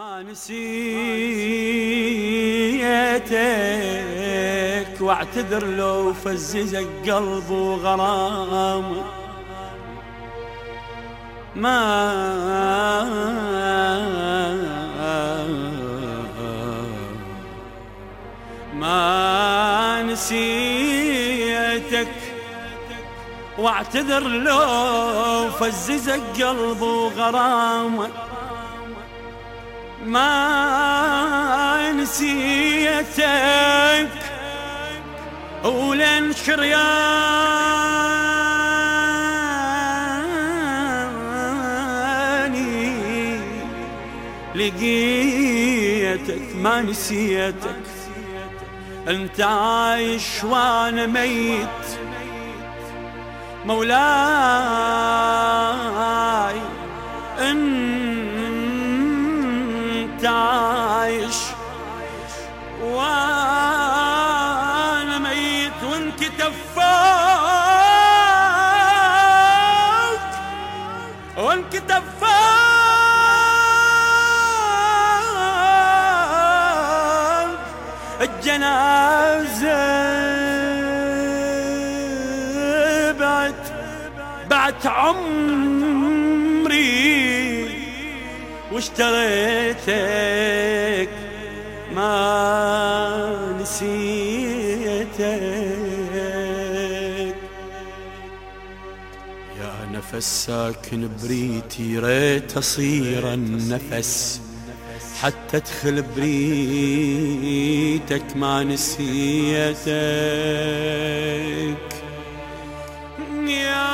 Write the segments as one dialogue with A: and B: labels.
A: ما نسيتك واعتذر لو فززك قلب وغرام. ما ما نسيتك واعتذر لو فززك قلب وغرامك ما نسيتك ولن شرياني. لقيتك ما نسيتك. أنت عايش وأنا ميت. مولاي. عايش. وأنا ميت وانكتب فوق وانكتب فوق الجنازة بعد بعد عمري واشتريتك ما نسيتك. يا نفس ساكن بريتي ريت أصير النفس. حتى أدخل بريتك ما نسيتك. يا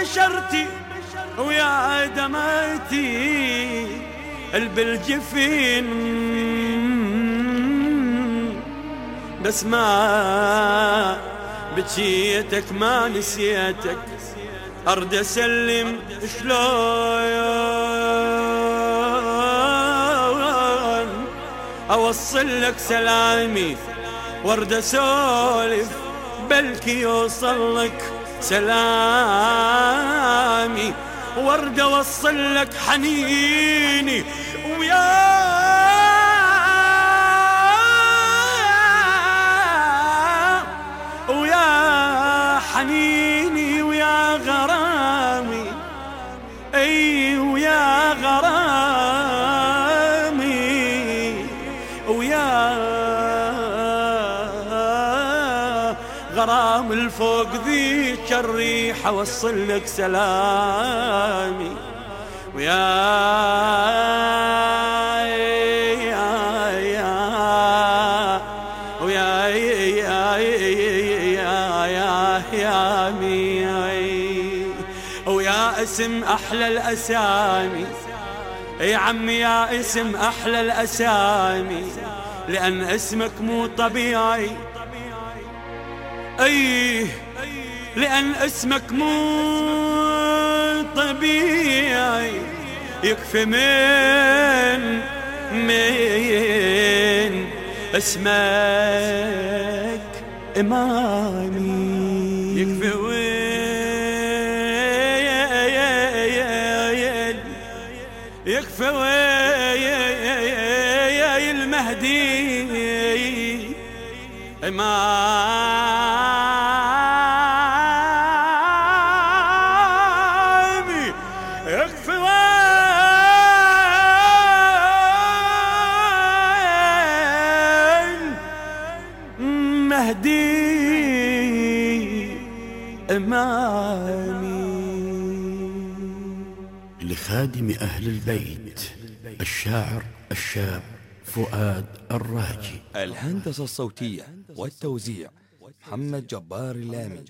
A: بشرتي ويا دمعتي البالجفين بس ما بجيتك ما نسيتك. ارد أسلم شلون؟ أوصل لك سلامي وارد أسولف بلكي يوصل لك. سلامي وارد اوصل لك حنيني ويا ويا غرام الفوق ذيك الريحة وصل لك سلامي. ويا يا اسم أحلى الأسامي. يا عمي يا اسم أحلى الأسامي. لأن اسمك مو طبيعي. اي لأن اسمك مو طبيعي. يكفي من من اسمك إمامي. يكفي وين يكفي وين المهدي. إمامي مهدي إمامي.
B: لخادم أهل البيت الشاعر الشاب فؤاد الراجي.
C: الهندسة الصوتية والتوزيع محمد جبار اللامي.